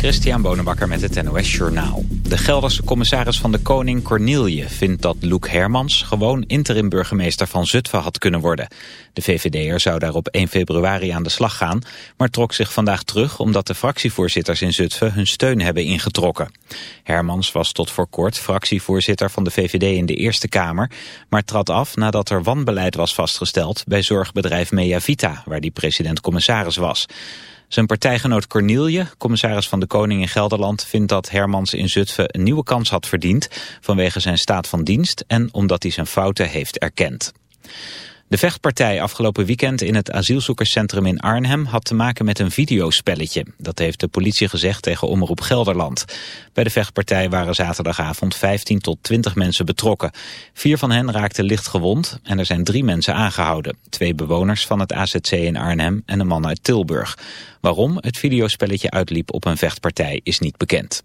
Christian Bonenbakker met het NOS Journaal. De Gelderse commissaris van de Koning Cornelie vindt dat Loek Hermans gewoon interim-burgemeester van Zutphen had kunnen worden. De VVD'er zou daar op 1 februari aan de slag gaan, maar trok zich vandaag terug omdat de fractievoorzitters in Zutphen hun steun hebben ingetrokken. Hermans was tot voor kort fractievoorzitter van de VVD in de Eerste Kamer, maar trad af nadat er wanbeleid was vastgesteld bij zorgbedrijf Meavita, waar die president-commissaris was. Zijn partijgenoot Cornelie, commissaris van de Koning in Gelderland, vindt dat Hermans in Zutphen een nieuwe kans had verdiend vanwege zijn staat van dienst en omdat hij zijn fouten heeft erkend. De vechtpartij afgelopen weekend in het asielzoekerscentrum in Arnhem had te maken met een videospelletje. Dat heeft de politie gezegd tegen Omroep Gelderland. Bij de vechtpartij waren zaterdagavond 15 tot 20 mensen betrokken. Vier van hen raakten licht gewond en er zijn drie mensen aangehouden. Twee bewoners van het AZC in Arnhem en een man uit Tilburg. Waarom het videospelletje uitliep op een vechtpartij is niet bekend.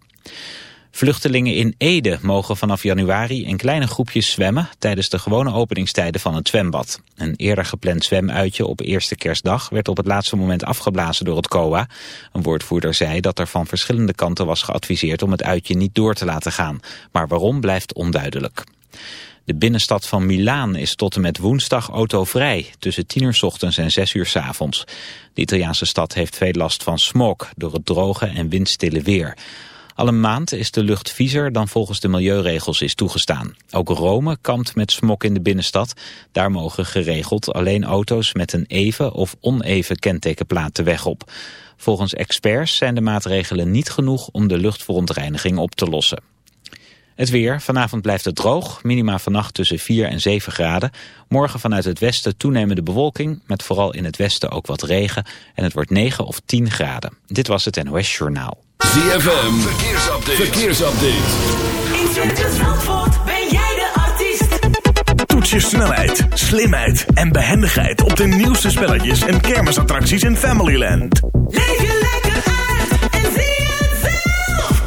Vluchtelingen in Ede mogen vanaf januari in kleine groepjes zwemmen tijdens de gewone openingstijden van het zwembad. Een eerder gepland zwemuitje op eerste kerstdag werd op het laatste moment afgeblazen door het COA. Een woordvoerder zei dat er van verschillende kanten was geadviseerd om het uitje niet door te laten gaan. Maar waarom blijft onduidelijk. De binnenstad van Milaan is tot en met woensdag autovrij, tussen 10 uur ochtends en 6 uur s avonds. De Italiaanse stad heeft veel last van smog door het droge en windstille weer. Al een maand is de lucht viezer dan volgens de milieuregels is toegestaan. Ook Rome kampt met smok in de binnenstad. Daar mogen geregeld alleen auto's met een even of oneven kentekenplaat de weg op. Volgens experts zijn de maatregelen niet genoeg om de luchtverontreiniging op te lossen. Het weer. Vanavond blijft het droog. Minima vannacht tussen 4 en 7 graden. Morgen vanuit het westen toenemende bewolking. Met vooral in het westen ook wat regen. En het wordt 9 of 10 graden. Dit was het NOS Journaal. ZFM. Verkeersupdate. Verkeersupdate. In Circus Zandvoort ben jij de artiest. Toets je snelheid, slimheid en behendigheid op de nieuwste spelletjes en kermisattracties in Familyland. Leef je lekker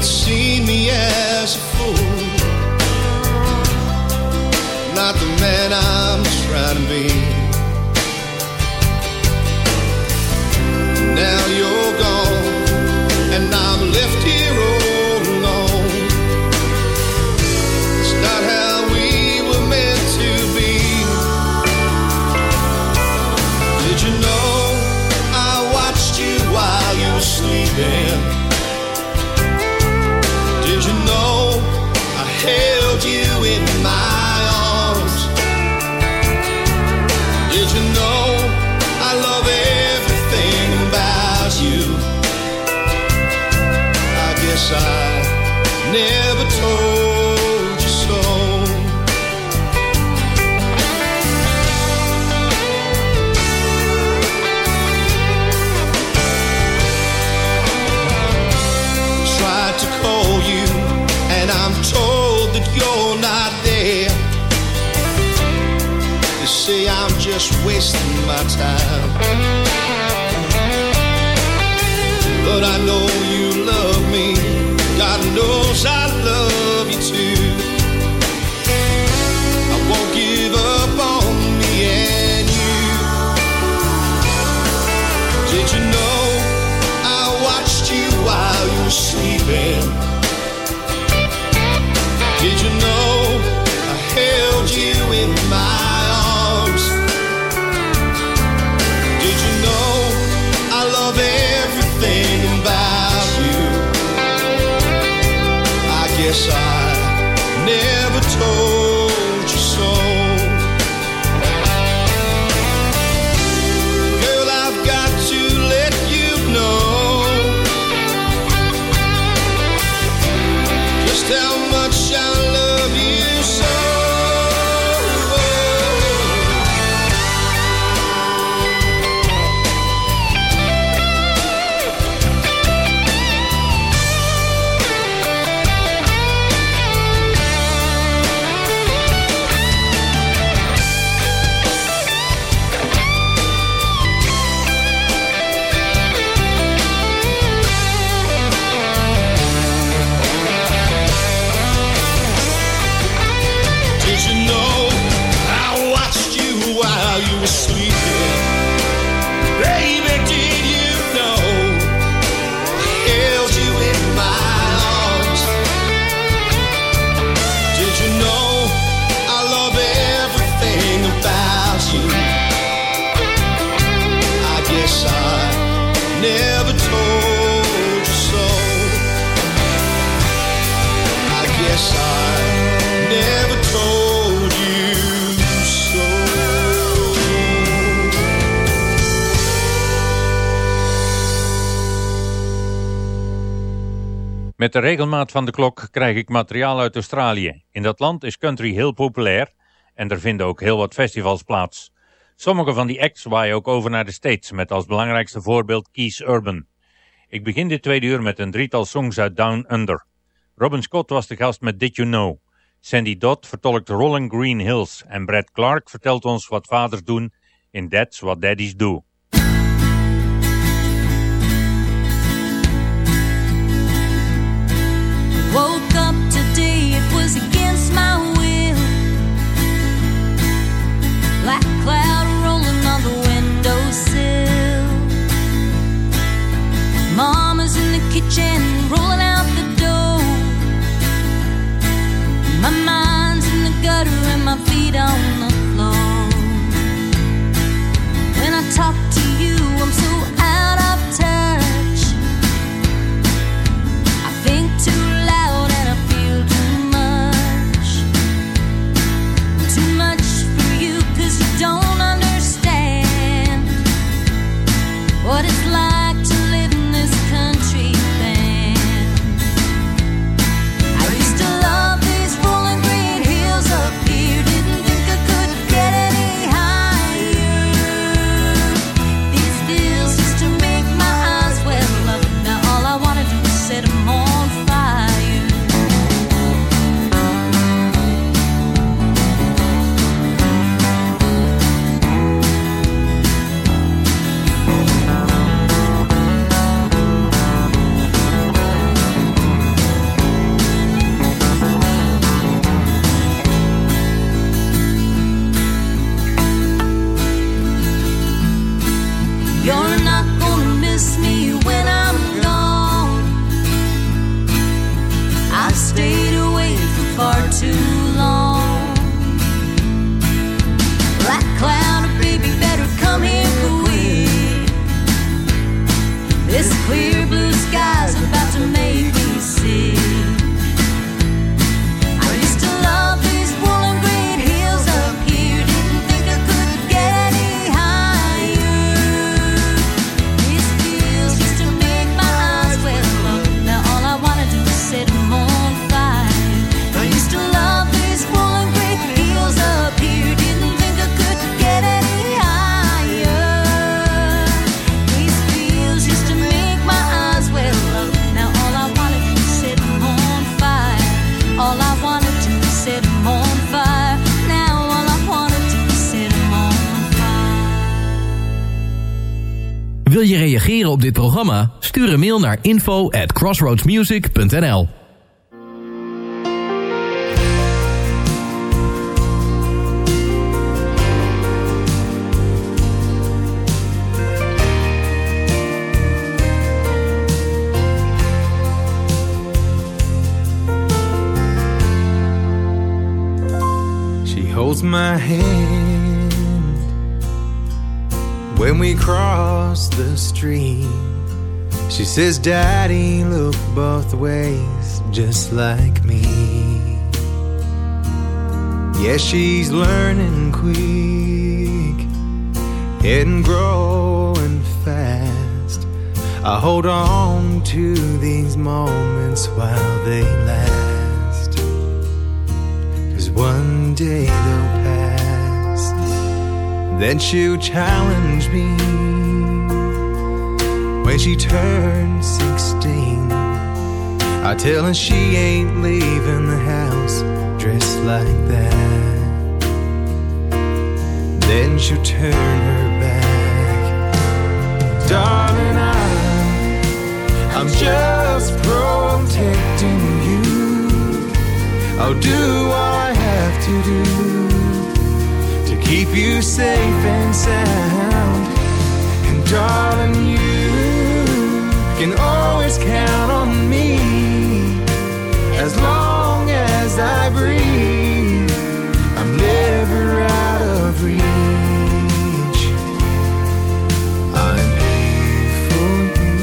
Have just wasting my time. But I know you love me. God knows I love you too. I won't give up on me and you. Did you know I watched you while you were I Met de regelmaat van de klok krijg ik materiaal uit Australië. In dat land is country heel populair en er vinden ook heel wat festivals plaats. Sommige van die acts waaien ook over naar de States met als belangrijkste voorbeeld Keys Urban. Ik begin dit tweede uur met een drietal songs uit Down Under. Robin Scott was de gast met Did You Know. Sandy Dodd vertolkt Rolling Green Hills en Brad Clark vertelt ons wat vaders doen in That's What Daddies Do. Cloud in the kitchen, programma? Stuur een mail naar info at crossroadsmusic.nl She holds my hand She says, Daddy, look both ways, just like me. Yeah, she's learning quick and growing fast. I hold on to these moments while they last. Cause one day they'll pass. Then she'll challenge me she turns 16. I tell her she ain't leaving the house dressed like that. Then she'll turn her back. Darling, I'm, I'm just protecting you. I'll do what I have to do to keep you safe and sound. And darling, you can always count on me as long as I breathe. I'm never out of reach. I'm here for you.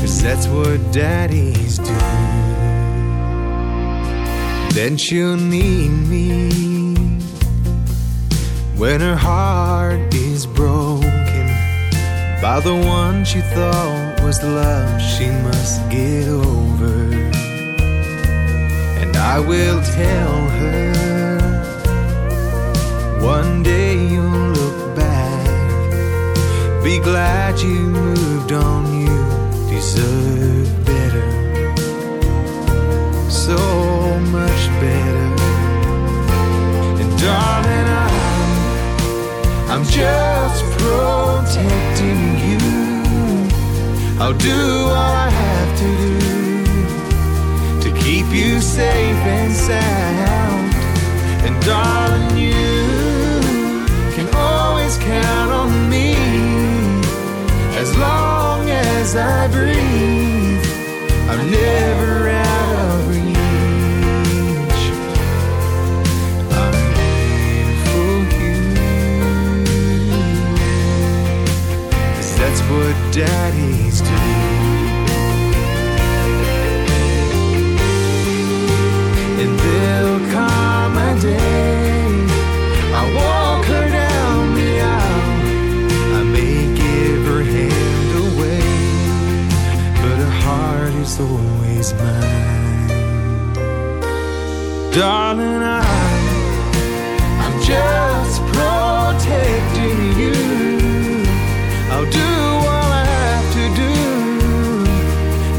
Cause that's what daddies do. Then she'll need me when her heart is broken by the one she thought was love she must get over. And I will tell her one day you'll look back, be glad you moved on, you deserve better so I'll do all I have to do to keep you safe and sound. And darling, you can always count on me as long as I breathe. I'm never out of reach. I'm here for you. 'Cause that's what daddies Darling, I, I'm just protecting you. I'll do all I have to do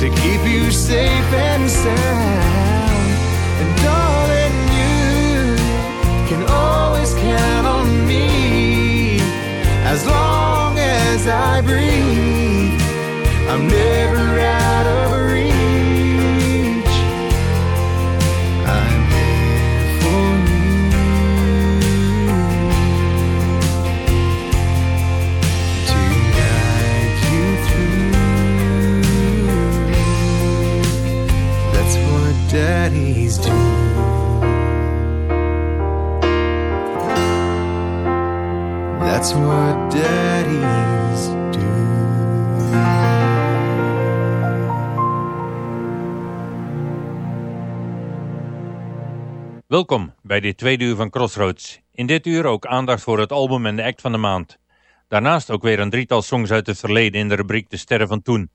to keep you safe and sound. And darling, you can always count on me as long as I breathe. What. Welkom bij dit tweede uur van Crossroads. In dit uur ook aandacht voor het album en de act van de maand. Daarnaast ook weer een drietal songs uit het verleden in de rubriek De Sterren van Toen.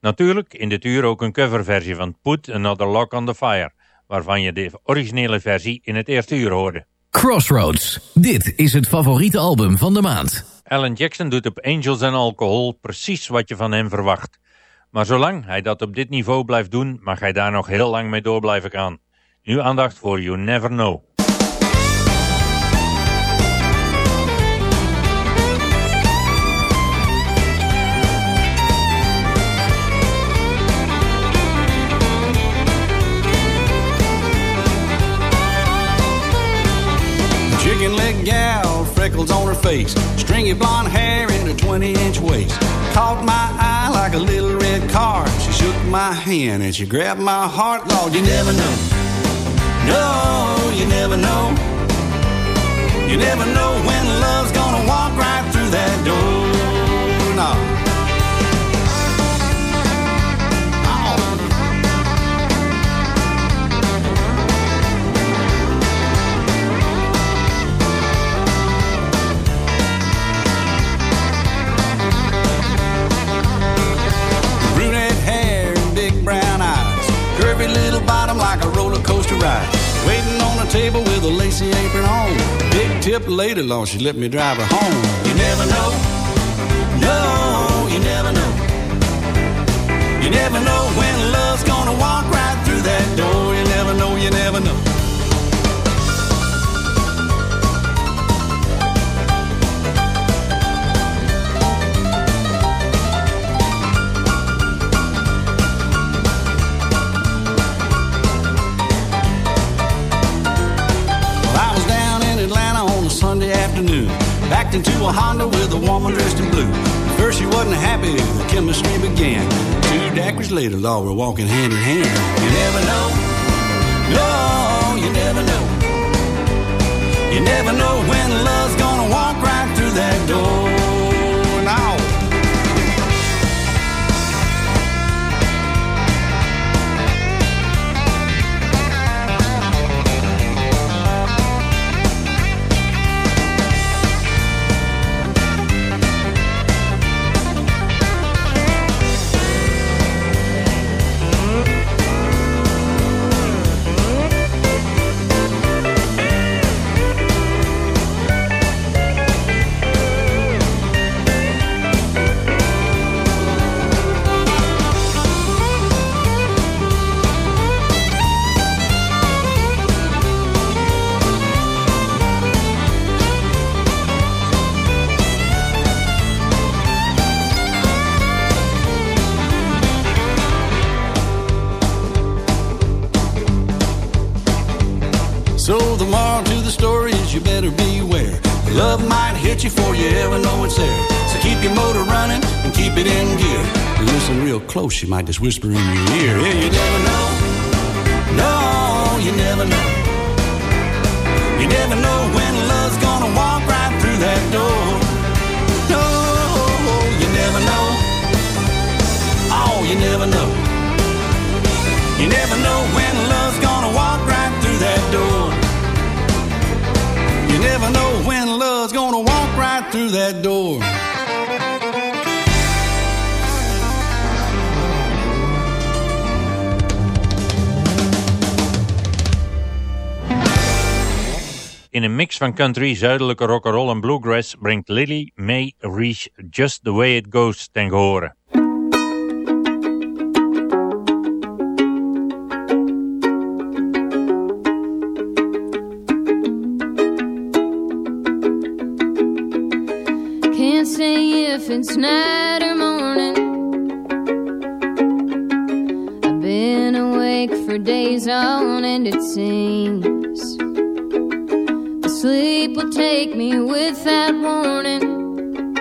Natuurlijk in dit uur ook een coverversie van Put Another Lock on the Fire, waarvan je de originele versie in het eerste uur hoorde. Crossroads. Dit is het favoriete album van de maand. Alan Jackson doet op Angels and Alcohol precies wat je van hem verwacht. Maar zolang hij dat op dit niveau blijft doen, mag hij daar nog heel lang mee door blijven gaan. Nu aandacht voor You Never Know. Freckles on her face, stringy blonde hair in a 20 inch waist. Caught my eye like a little red car. She shook my hand and she grabbed my heart. Lord, you never know. No, you never know. You never know when love's gonna coaster ride. Waiting on a table with a lacy apron on. Big tip lady long she let me drive her home. You never know. No, you never know. You never know when love's gonna walk later, Lord, we're walking hand in hand. You never know. No, you never know. You never know when love's Real close, she might just whisper in your ear. Yeah, you never know. No, you never know. You never know when love's gonna walk right through that door. No, you never know. Oh, you never know. You never know when love's gonna walk right through that door. You never know when love's gonna walk right through that door. In een mix van country, zuidelijke rock'n'roll en bluegrass brengt Lily May Reach Just The Way It Goes ten gehore. Can't say if it's night or morning. I've been awake for days on end, it seems. Sleep will take me without warning.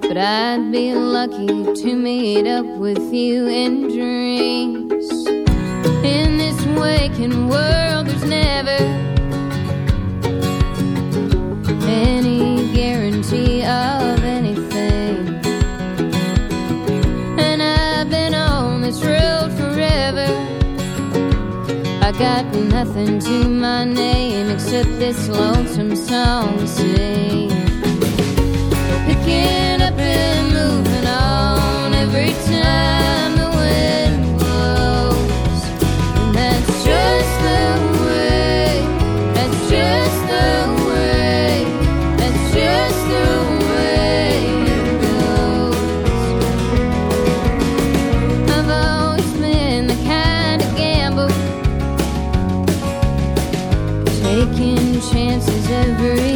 But I'd be lucky to meet up with you in dreams. In this waking world, there's never Got nothing to my name except this lonesome song to sing. Picking up and moving on every time taking chances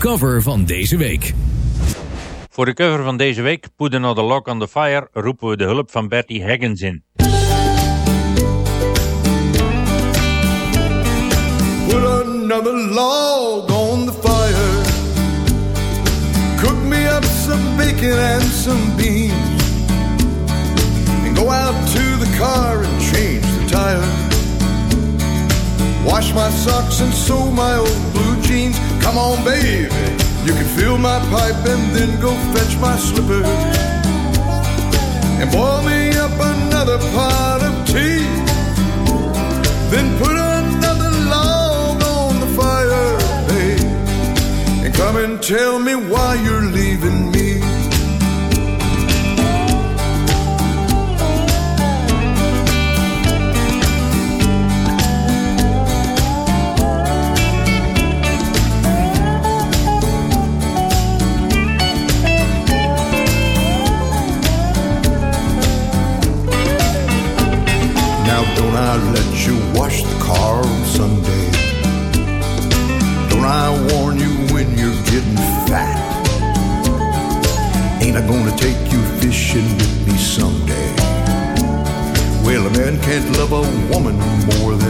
cover van deze week. Voor de cover van deze week, Put Another Lock on the Fire, roepen we de hulp van Bertie Higgins in. Put another log on the fire. Cook me up some bacon and some beans. And go out to the car and change the tire. Wash my socks and sew my old blue jeans. Come on, baby. You can fill my pipe and then go fetch my slippers. And boil me up another pot of tea. Then put another log on the fire, babe. And come and tell me why you're leaving me. Now don't I let you wash the car on Sunday? Don't I warn you when you're getting fat? Ain't I gonna take you fishing with me someday? Well, a man can't love a woman more than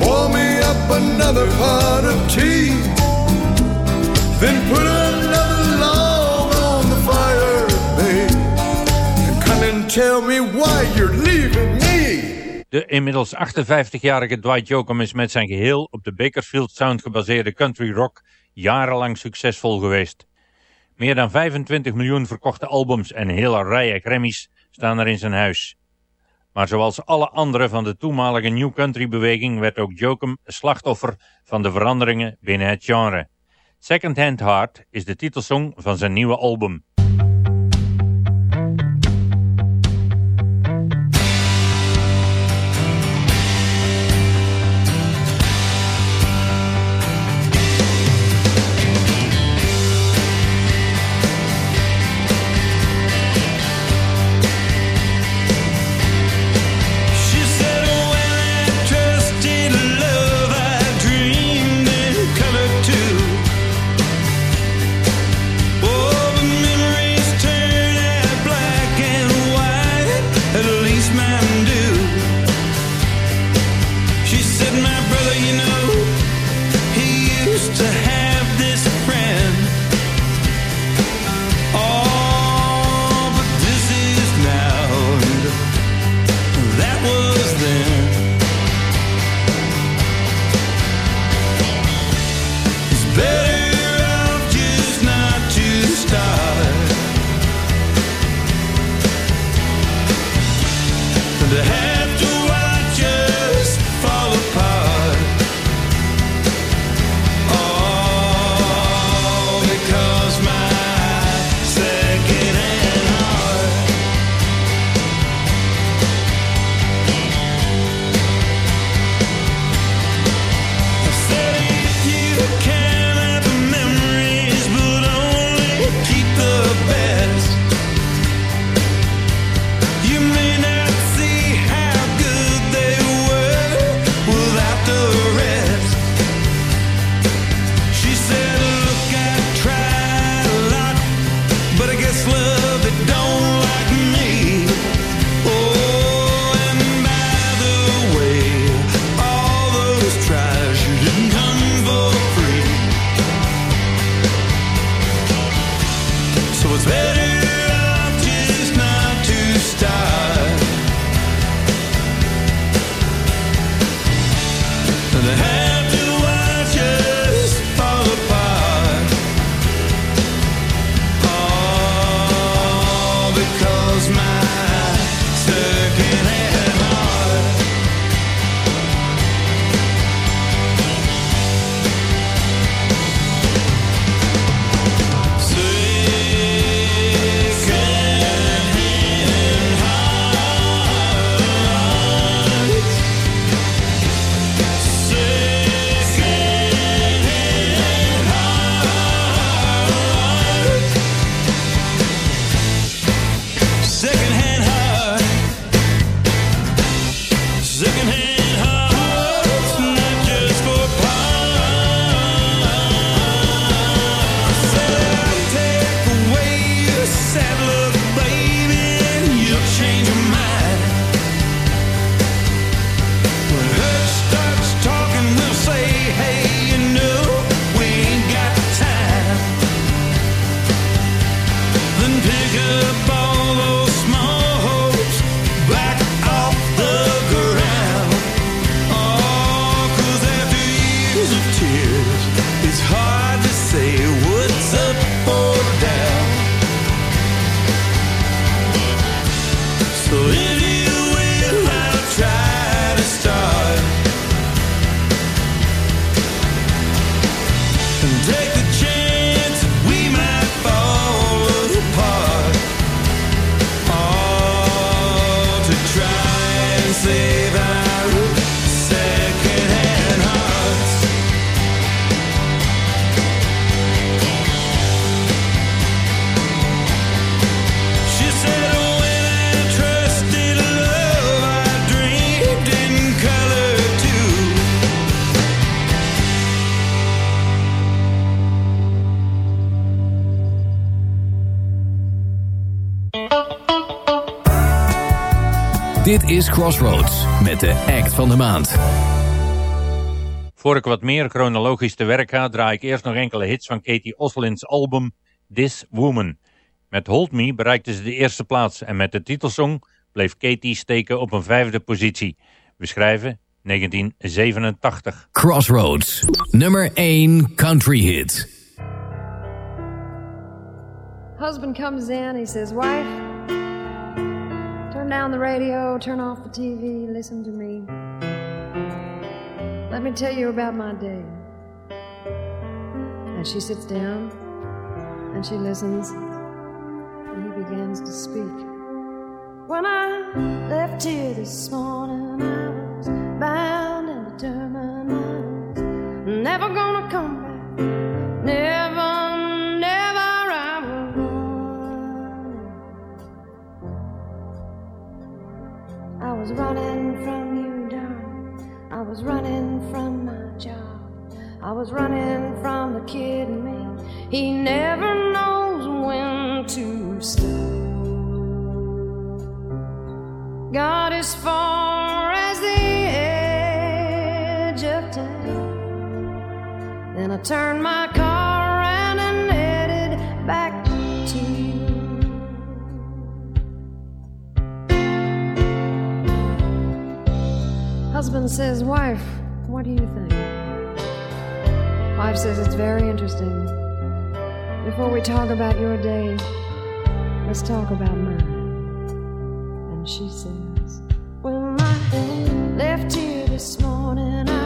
Pour me up another pot of tea. Then put another log on the fire, babe. Come and tell me why you're leaving me. De inmiddels 58-jarige Dwight Jokum is met zijn geheel op de Bakersfield Sound gebaseerde country rock jarenlang succesvol geweest. Meer dan 25 miljoen verkochte albums en hele rijen Grammys staan er in zijn huis. Maar zoals alle anderen van de toenmalige New Country beweging werd ook Jokum slachtoffer van de veranderingen binnen het genre. Second Hand Heart is de titelsong van zijn nieuwe album. Dit is Crossroads met de act van de maand. Voor ik wat meer chronologisch te werk ga, draai ik eerst nog enkele hits van Katie Oslins album This Woman. Met Hold Me bereikte ze de eerste plaats en met de titelsong bleef Katie steken op een vijfde positie. We schrijven 1987. Crossroads, nummer 1 country hit. Husband comes in, he says, wife... turn down the radio, turn off the TV, listen to me. Let me tell you about my day. And she sits down and she listens, and he begins to speak. When I left here this morning, I was bound and determined I was never gonna come back. Never, was running from you, darling. I was running from my job. I was running from the kid in me. He never knows when to stop. Got as far as the edge of town. Then I turned my car Husband says, Wife, what do you think? Wife says, It's very interesting. Before we talk about your day, let's talk about mine. And she says, When I left here this morning, I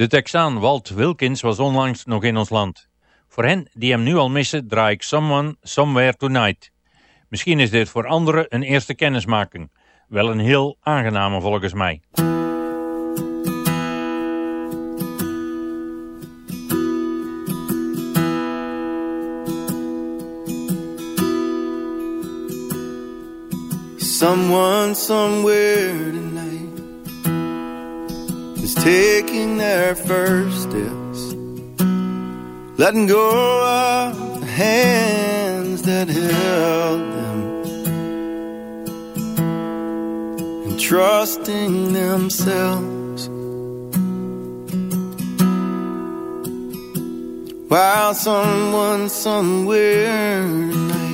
De Texaan Walt Wilkins was onlangs nog in ons land. Voor hen die hem nu al missen, draai ik Someone Somewhere Tonight. Misschien is dit voor anderen een eerste kennismaking. Wel een heel aangename volgens mij. Someone somewhere is taking their first steps, letting go of the hands that held them, and trusting themselves. While someone somewhere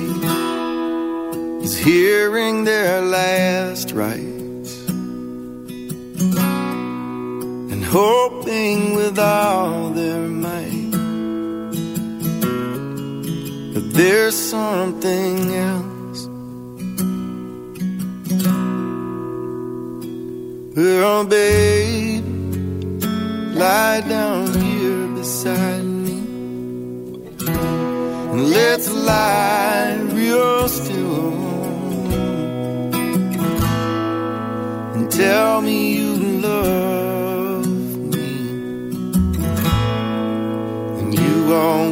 tonight is hearing their last rites hoping with all their might that there's something else. Well, babe, lie down here beside me. And let's lie real still and tell me and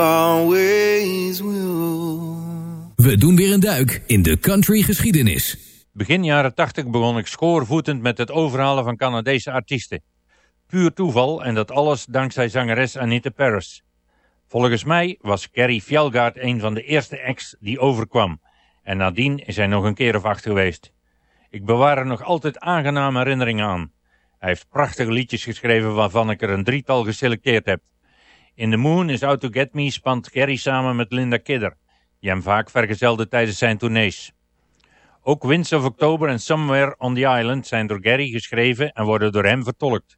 always will. We doen weer een duik in de country geschiedenis. Begin jaren 80 begon ik schoorvoetend met het overhalen van Canadese artiesten. Puur toeval en dat alles dankzij zangeres Anita Paris. Volgens mij was Carrie Fjellgaard een van de eerste acts die overkwam. En nadien is hij nog een keer of acht geweest. Ik bewaar er nog altijd aangename herinneringen aan. Hij heeft prachtige liedjes geschreven waarvan ik er een drietal geselecteerd heb. In The Moon is Out to Get Me spant Carrie samen met Linda Kidder, die hem vaak vergezelde tijdens zijn tournees. Ook Winds of October en Somewhere on the Island zijn door Gary geschreven en worden door hem vertolkt.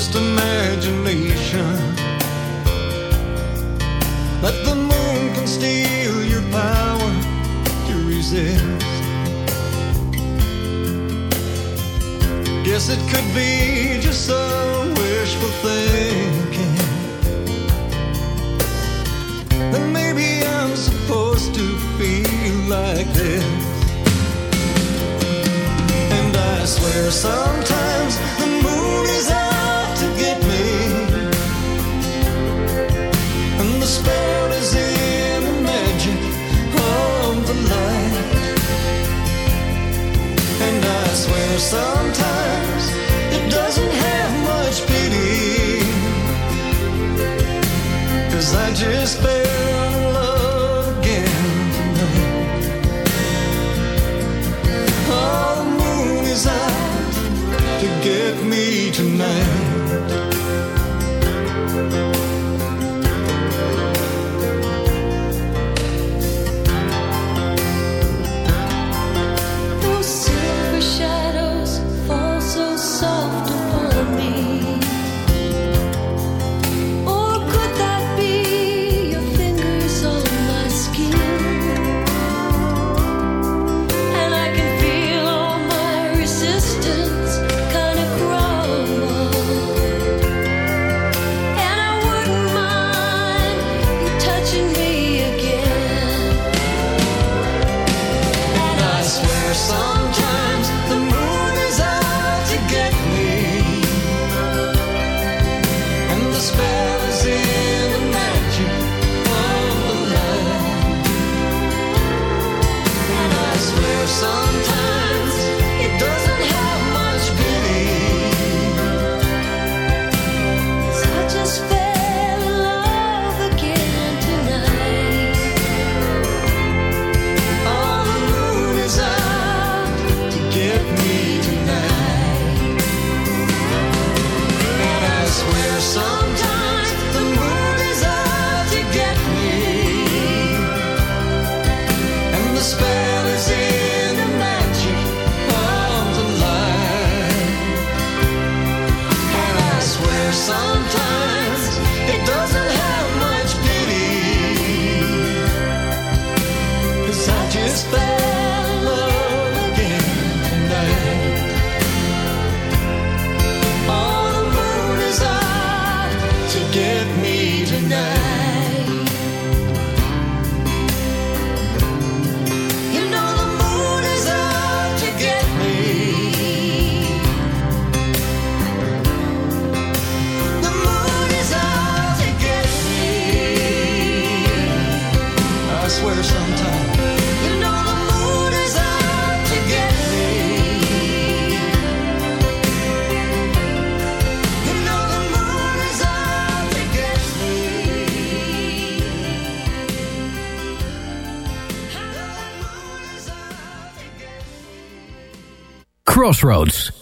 Just imagination. That the moon can steal your power to resist. Guess it could be just some wishful thinking. Then maybe I'm supposed to feel like this. And I swear sometimes the moon is out sometimes it doesn't have much pity. Cause I just Cause I Crossroads.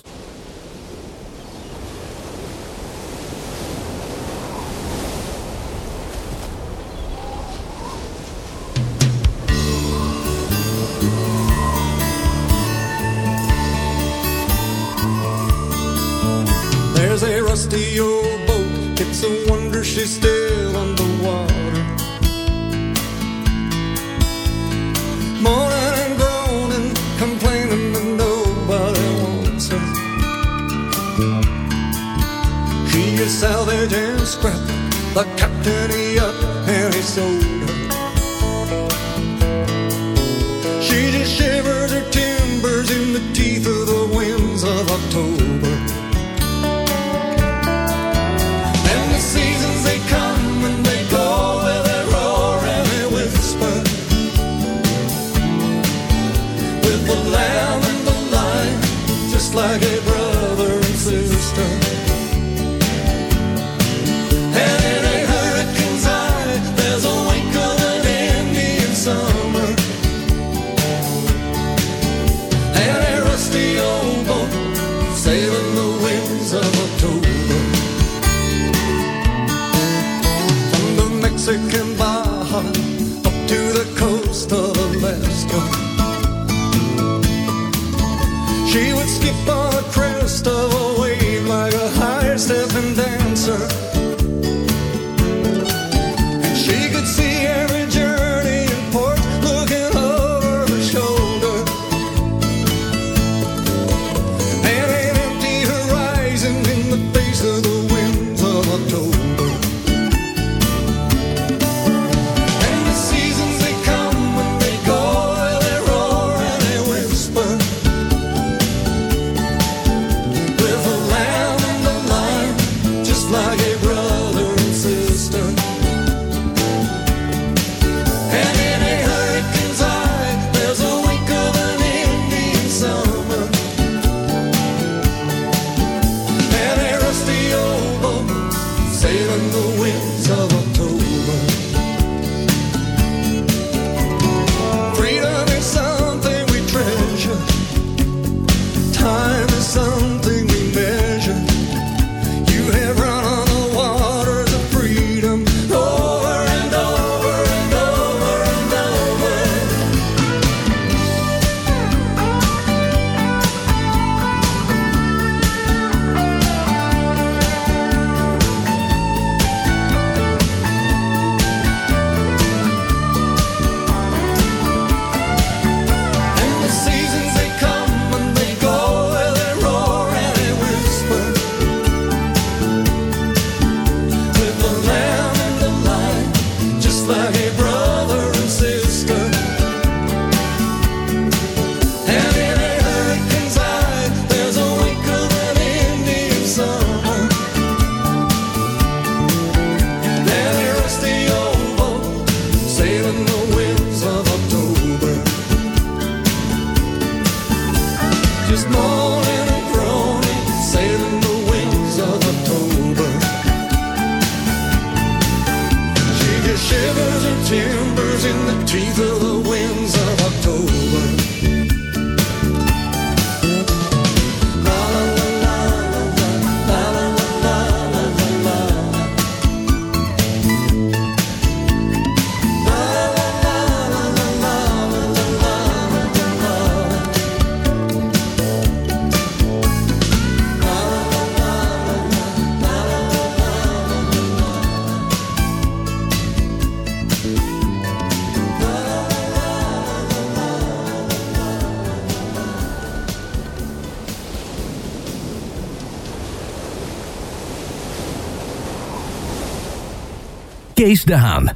Kees de Haan.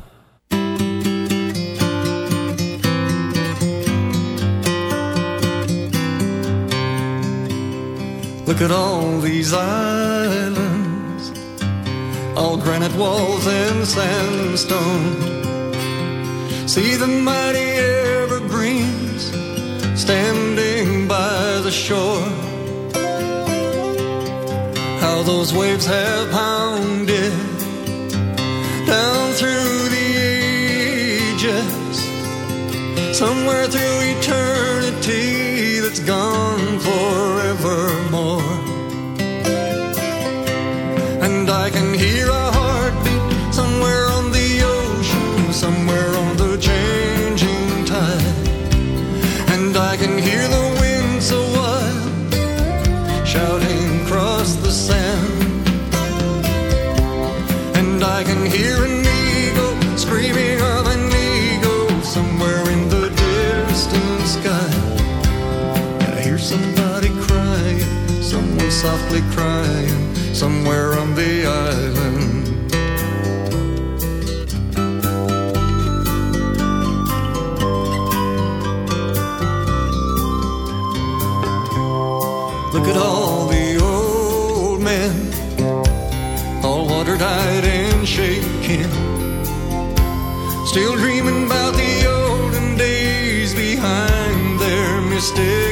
Look at all these islands, all granite walls and sandstone. See the mighty evergreens standing by the shore. How those waves have pounded down through the ages, somewhere through eternity that's gone forevermore. softly crying somewhere on the island. Look at all the old men, all water eyed and shaking, still dreaming about the olden days behind their mistakes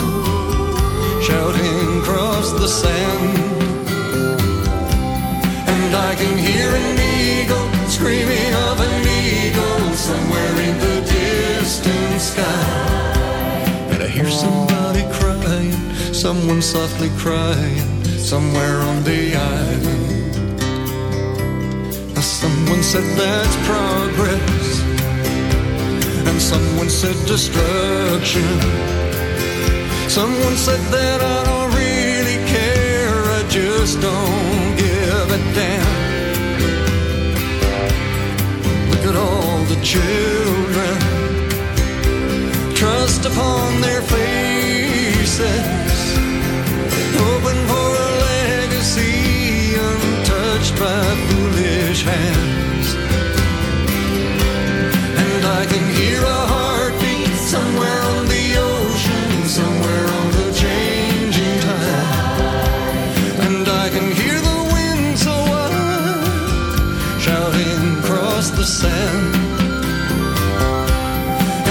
shouting across the sand. And I can hear an eagle screaming of an eagle somewhere in the distant sky. And I hear somebody crying, someone softly crying, somewhere on the island. Now Someone said that's progress, and someone said destruction. Someone said that I don't really care, I just don't give a damn. Look at all the children, trust upon their faces, hoping for a legacy untouched by foolish hands. The sand.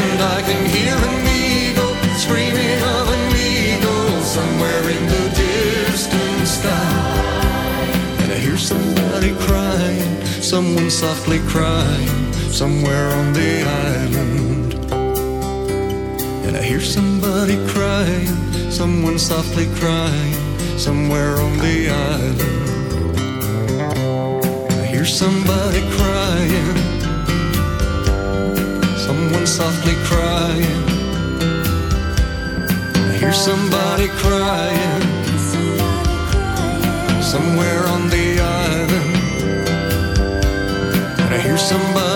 And I can hear an eagle screaming of an eagle somewhere in the distant sky. And I hear somebody crying, someone softly crying, somewhere on the island. And I hear somebody crying, someone softly crying, somewhere on the island. I hear somebody crying, softly crying. I hear somebody crying, somewhere on the island. And I hear somebody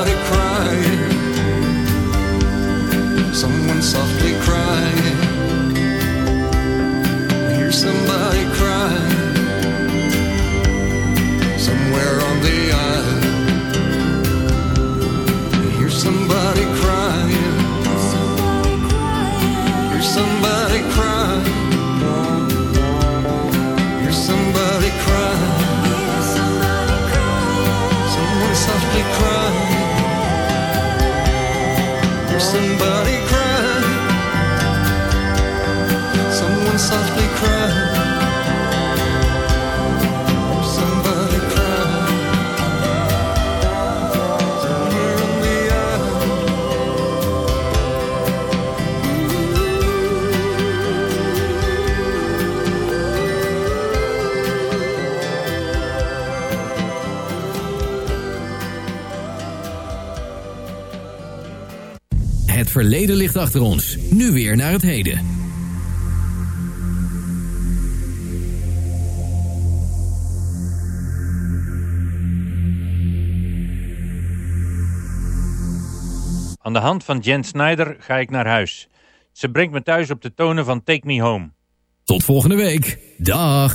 ligt achter ons. Nu weer naar het heden. Aan de hand van Jen Snyder ga ik naar huis. Ze brengt me thuis op de tonen van Take Me Home. Tot volgende week. Dag.